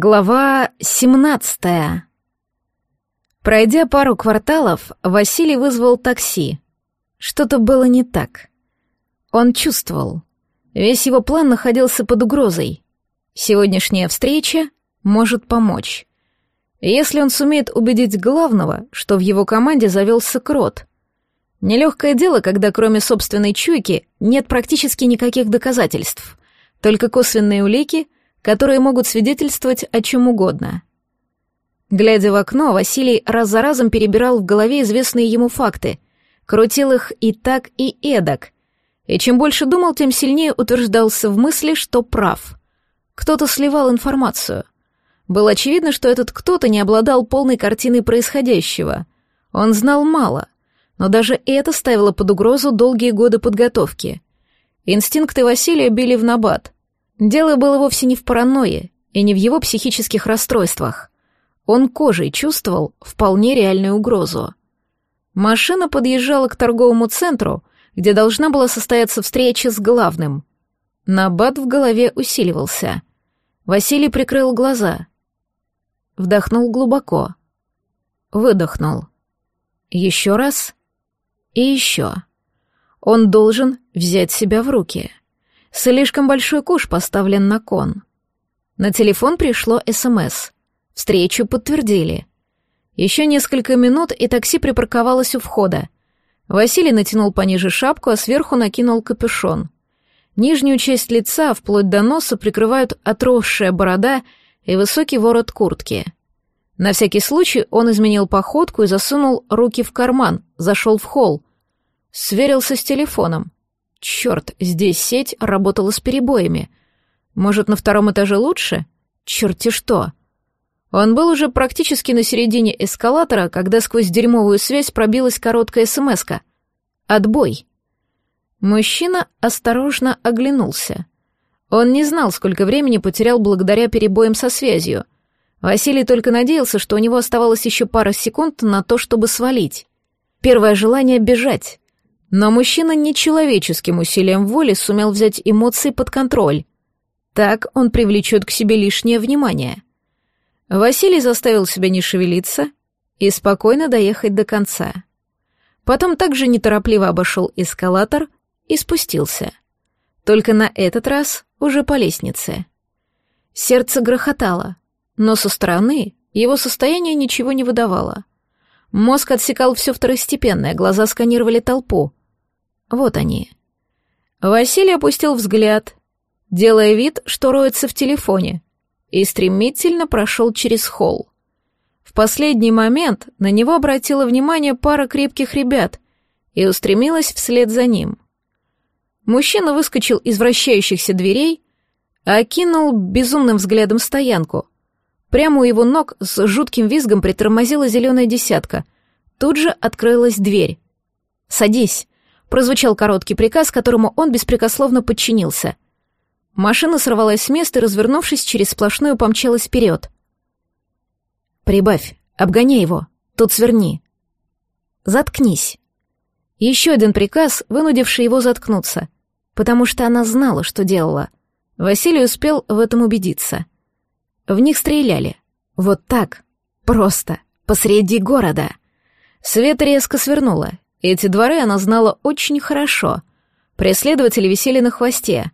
Глава 17 Пройдя пару кварталов, Василий вызвал такси. Что-то было не так. Он чувствовал. Весь его план находился под угрозой. Сегодняшняя встреча может помочь. Если он сумеет убедить главного, что в его команде завелся крот. Нелегкое дело, когда кроме собственной чуйки нет практически никаких доказательств, только косвенные улики — которые могут свидетельствовать о чем угодно. Глядя в окно, Василий раз за разом перебирал в голове известные ему факты, крутил их и так, и эдак, и чем больше думал, тем сильнее утверждался в мысли, что прав. Кто-то сливал информацию. Было очевидно, что этот кто-то не обладал полной картиной происходящего. Он знал мало, но даже это ставило под угрозу долгие годы подготовки. Инстинкты Василия били в набат — Дело было вовсе не в паранойе и не в его психических расстройствах. Он кожей чувствовал вполне реальную угрозу. Машина подъезжала к торговому центру, где должна была состояться встреча с главным. Набат в голове усиливался. Василий прикрыл глаза. Вдохнул глубоко. Выдохнул. Еще раз и еще. Он должен взять себя в руки. Слишком большой куш поставлен на кон. На телефон пришло СМС. Встречу подтвердили. Еще несколько минут, и такси припарковалось у входа. Василий натянул пониже шапку, а сверху накинул капюшон. Нижнюю часть лица, вплоть до носа, прикрывают отросшая борода и высокий ворот куртки. На всякий случай он изменил походку и засунул руки в карман, зашел в холл. Сверился с телефоном. Черт, здесь сеть работала с перебоями. Может, на втором этаже лучше? Черти что. Он был уже практически на середине эскалатора, когда сквозь дерьмовую связь пробилась короткая смска. «Отбой». Мужчина осторожно оглянулся. Он не знал, сколько времени потерял благодаря перебоям со связью. Василий только надеялся, что у него оставалось еще пара секунд на то, чтобы свалить. Первое желание — бежать. Но мужчина нечеловеческим усилием воли сумел взять эмоции под контроль. Так он привлечет к себе лишнее внимание. Василий заставил себя не шевелиться и спокойно доехать до конца. Потом также неторопливо обошел эскалатор и спустился. Только на этот раз уже по лестнице. Сердце грохотало, но со стороны его состояние ничего не выдавало. Мозг отсекал все второстепенное, глаза сканировали толпу — вот они. Василий опустил взгляд, делая вид, что роется в телефоне, и стремительно прошел через холл. В последний момент на него обратила внимание пара крепких ребят и устремилась вслед за ним. Мужчина выскочил из вращающихся дверей, окинул безумным взглядом стоянку. Прямо у его ног с жутким визгом притормозила зеленая десятка. Тут же открылась дверь. «Садись», прозвучал короткий приказ, которому он беспрекословно подчинился. Машина сорвалась с места и, развернувшись, через сплошную помчалась вперед. «Прибавь, обгоняй его, тут сверни». «Заткнись». Еще один приказ, вынудивший его заткнуться, потому что она знала, что делала. Василий успел в этом убедиться. В них стреляли. Вот так. Просто. Посреди города. Свет резко свернула, эти дворы она знала очень хорошо. Преследователи висели на хвосте.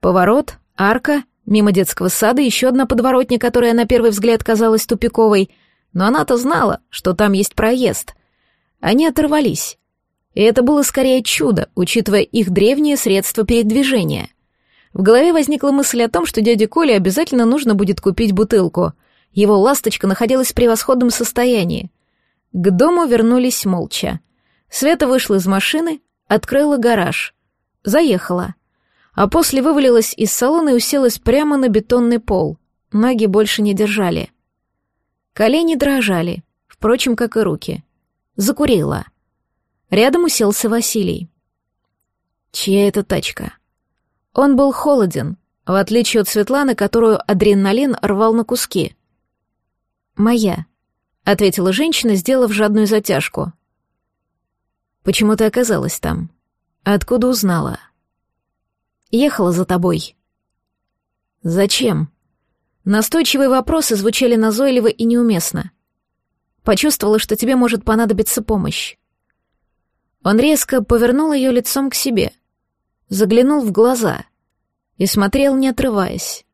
Поворот, арка, мимо детского сада еще одна подворотня, которая на первый взгляд казалась тупиковой, но она-то знала, что там есть проезд. Они оторвались. И это было скорее чудо, учитывая их древние средства передвижения. В голове возникла мысль о том, что дяде Коле обязательно нужно будет купить бутылку. Его ласточка находилась в превосходном состоянии. К дому вернулись молча. Света вышла из машины, открыла гараж. Заехала. А после вывалилась из салона и уселась прямо на бетонный пол. Ноги больше не держали. Колени дрожали, впрочем, как и руки. Закурила. Рядом уселся Василий. Чья это тачка? Он был холоден, в отличие от Светланы, которую адреналин рвал на куски. «Моя», — ответила женщина, сделав жадную затяжку. Почему ты оказалась там? Откуда узнала? Ехала за тобой. Зачем? Настойчивые вопросы звучали назойливо и неуместно. Почувствовала, что тебе может понадобиться помощь. Он резко повернул ее лицом к себе, заглянул в глаза и смотрел, не отрываясь.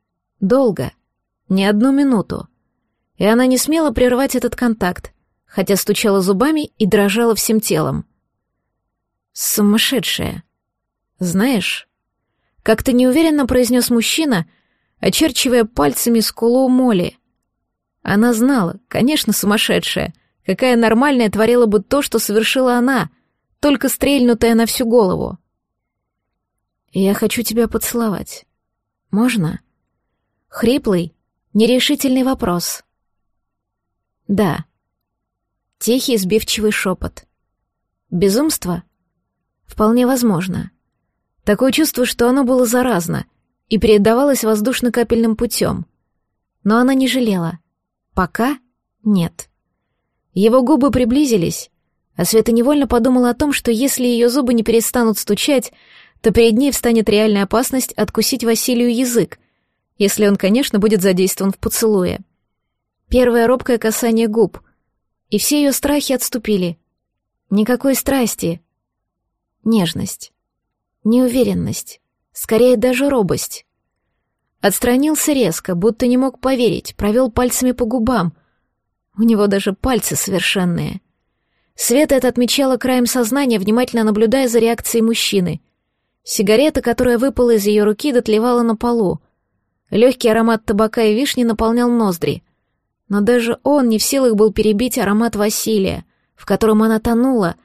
Долго, не одну минуту. И она не смела прервать этот контакт, хотя стучала зубами и дрожала всем телом. Сумасшедшая. Знаешь, как-то неуверенно произнес мужчина, очерчивая пальцами скулу Молли. Она знала, конечно, сумасшедшая, какая нормальная творила бы то, что совершила она, только стрельнутая на всю голову. «Я хочу тебя поцеловать. Можно?» Хриплый, нерешительный вопрос. «Да». Тихий, сбивчивый шепот. «Безумство?» «Вполне возможно». Такое чувство, что оно было заразно и передавалось воздушно-капельным путем. Но она не жалела. Пока нет. Его губы приблизились, а Света невольно подумала о том, что если ее зубы не перестанут стучать, то перед ней встанет реальная опасность откусить Василию язык, если он, конечно, будет задействован в поцелуе. Первое робкое касание губ, и все ее страхи отступили. Никакой страсти. Нежность. Неуверенность. Скорее даже робость. Отстранился резко, будто не мог поверить, провел пальцами по губам. У него даже пальцы совершенные. Света это отмечала краем сознания, внимательно наблюдая за реакцией мужчины. Сигарета, которая выпала из ее руки, дотлевала на полу. Легкий аромат табака и вишни наполнял ноздри. Но даже он не в силах был перебить аромат Василия, в котором она тонула,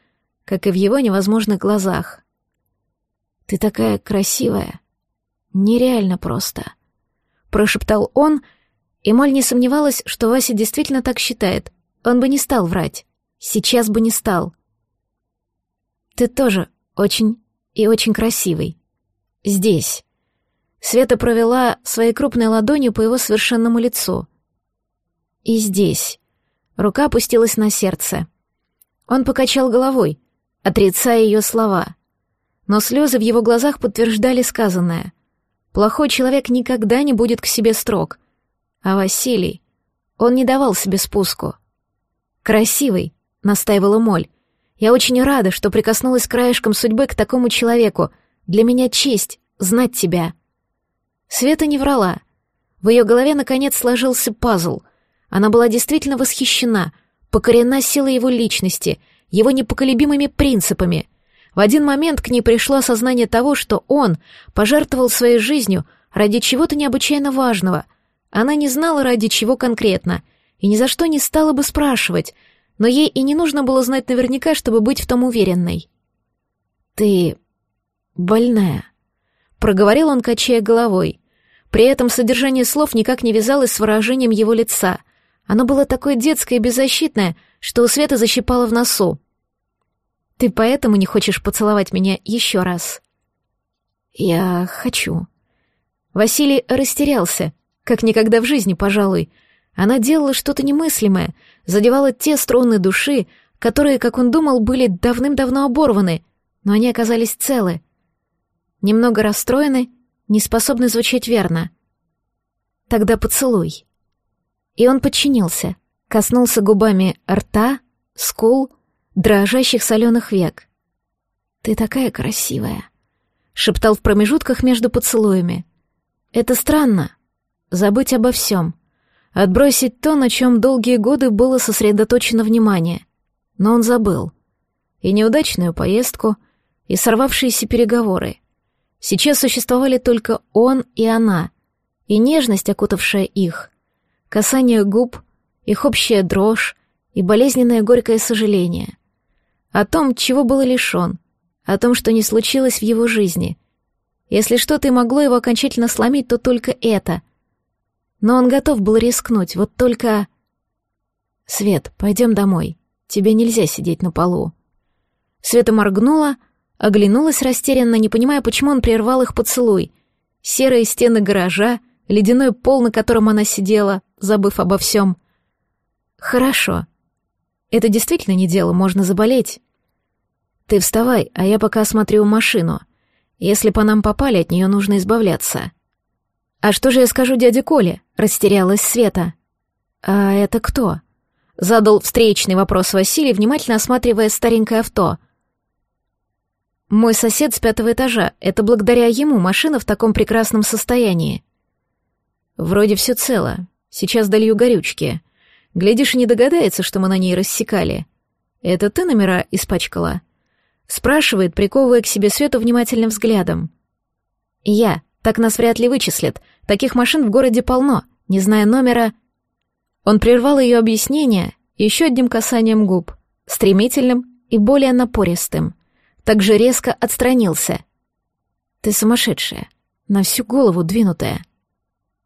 как и в его невозможных глазах. «Ты такая красивая. Нереально просто», — прошептал он, и Моль не сомневалась, что Вася действительно так считает. Он бы не стал врать. Сейчас бы не стал. «Ты тоже очень и очень красивый. Здесь». Света провела своей крупной ладонью по его совершенному лицу. «И здесь». Рука опустилась на сердце. Он покачал головой, отрицая ее слова но слезы в его глазах подтверждали сказанное. Плохой человек никогда не будет к себе строг. А Василий, он не давал себе спуску. «Красивый», — настаивала Моль. «Я очень рада, что прикоснулась краешком судьбы к такому человеку. Для меня честь знать тебя». Света не врала. В ее голове наконец сложился пазл. Она была действительно восхищена, покорена силой его личности, его непоколебимыми принципами — в один момент к ней пришло осознание того, что он пожертвовал своей жизнью ради чего-то необычайно важного. Она не знала, ради чего конкретно, и ни за что не стала бы спрашивать, но ей и не нужно было знать наверняка, чтобы быть в том уверенной. «Ты больная», — проговорил он, качая головой. При этом содержание слов никак не вязалось с выражением его лица. Оно было такое детское и беззащитное, что у Светы защипало в носу. Ты поэтому не хочешь поцеловать меня еще раз?» «Я хочу». Василий растерялся, как никогда в жизни, пожалуй. Она делала что-то немыслимое, задевала те струны души, которые, как он думал, были давным-давно оборваны, но они оказались целы. Немного расстроены, не способны звучать верно. «Тогда поцелуй». И он подчинился, коснулся губами рта, скул, дрожащих соленых век. «Ты такая красивая», — шептал в промежутках между поцелуями. «Это странно. Забыть обо всем. Отбросить то, на чем долгие годы было сосредоточено внимание. Но он забыл. И неудачную поездку, и сорвавшиеся переговоры. Сейчас существовали только он и она, и нежность, окутавшая их, касание губ, их общая дрожь и болезненное горькое сожаление — о том, чего был лишен, о том, что не случилось в его жизни. Если что-то и могло его окончательно сломить, то только это. Но он готов был рискнуть, вот только... «Свет, пойдем домой. Тебе нельзя сидеть на полу». Света моргнула, оглянулась растерянно, не понимая, почему он прервал их поцелуй. Серые стены гаража, ледяной пол, на котором она сидела, забыв обо всем. «Хорошо», это действительно не дело, можно заболеть. Ты вставай, а я пока осмотрю машину. Если по нам попали, от нее нужно избавляться. «А что же я скажу дяде Коле?» — растерялась Света. «А это кто?» — задал встречный вопрос Василий, внимательно осматривая старенькое авто. «Мой сосед с пятого этажа. Это благодаря ему машина в таком прекрасном состоянии». «Вроде все цело. Сейчас долью горючки. Глядишь, не догадается, что мы на ней рассекали. Это ты номера испачкала?» Спрашивает, приковывая к себе Свету внимательным взглядом. «Я. Так нас вряд ли вычислят. Таких машин в городе полно. Не зная номера...» Он прервал ее объяснение еще одним касанием губ, стремительным и более напористым. Также резко отстранился. «Ты сумасшедшая. На всю голову двинутая».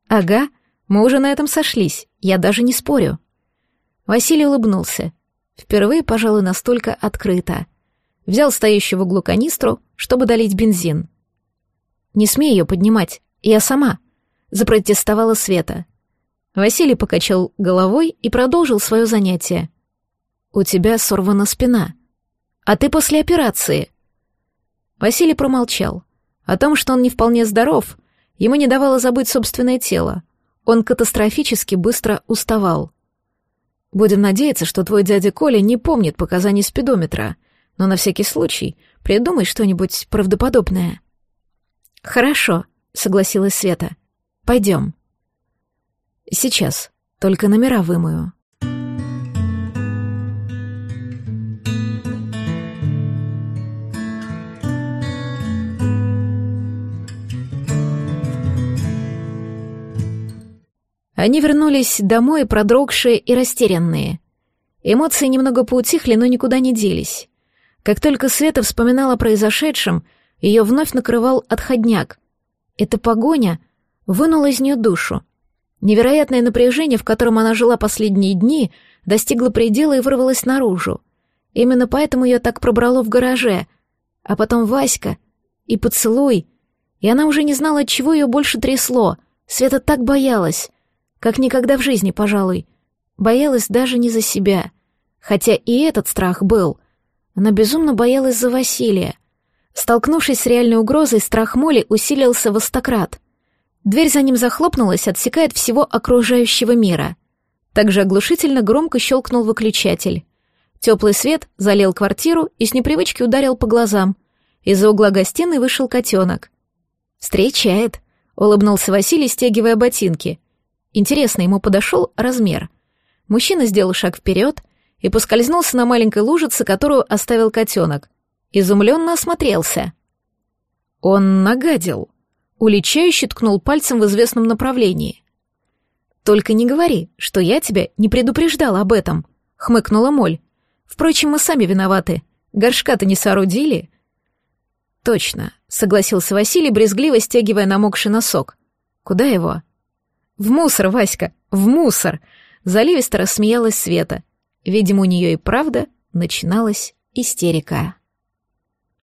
«Ага, мы уже на этом сошлись. Я даже не спорю». Василий улыбнулся. Впервые, пожалуй, настолько открыто. Взял стоящую в углу канистру, чтобы долить бензин. «Не смей ее поднимать, я сама», — запротестовала Света. Василий покачал головой и продолжил свое занятие. «У тебя сорвана спина. А ты после операции». Василий промолчал. О том, что он не вполне здоров, ему не давало забыть собственное тело. Он катастрофически быстро уставал. «Будем надеяться, что твой дядя Коля не помнит показаний спидометра, но на всякий случай придумай что-нибудь правдоподобное». «Хорошо», — согласилась Света. «Пойдем». Сейчас, только номера вымою. Они вернулись домой продрогшие и растерянные. Эмоции немного поутихли, но никуда не делись. Как только Света вспоминала о произошедшем, ее вновь накрывал отходняк. Эта погоня вынула из нее душу. Невероятное напряжение, в котором она жила последние дни, достигло предела и вырвалось наружу. Именно поэтому ее так пробрало в гараже. А потом Васька и поцелуй. И она уже не знала, от чего ее больше трясло. Света так боялась. Как никогда в жизни, пожалуй. Боялась даже не за себя. Хотя и этот страх был. Она безумно боялась за Василия. Столкнувшись с реальной угрозой, страх Моли усилился в остократ — Дверь за ним захлопнулась, отсекает всего окружающего мира. Также оглушительно громко щелкнул выключатель. Теплый свет залил квартиру и с непривычки ударил по глазам. Из-за угла гостиной вышел котенок. «Встречает», — улыбнулся Василий, стягивая ботинки. Интересно, ему подошел размер. Мужчина сделал шаг вперед и поскользнулся на маленькой лужице, которую оставил котенок. Изумленно осмотрелся. Он нагадил. Уличающе ткнул пальцем в известном направлении. «Только не говори, что я тебя не предупреждала об этом», — хмыкнула Моль. «Впрочем, мы сами виноваты. Горшка-то не соорудили». «Точно», — согласился Василий, брезгливо стягивая намокший носок. «Куда его?» «В мусор, Васька, в мусор!» Заливисто рассмеялась Света. Видимо, у нее и правда начиналась истерика.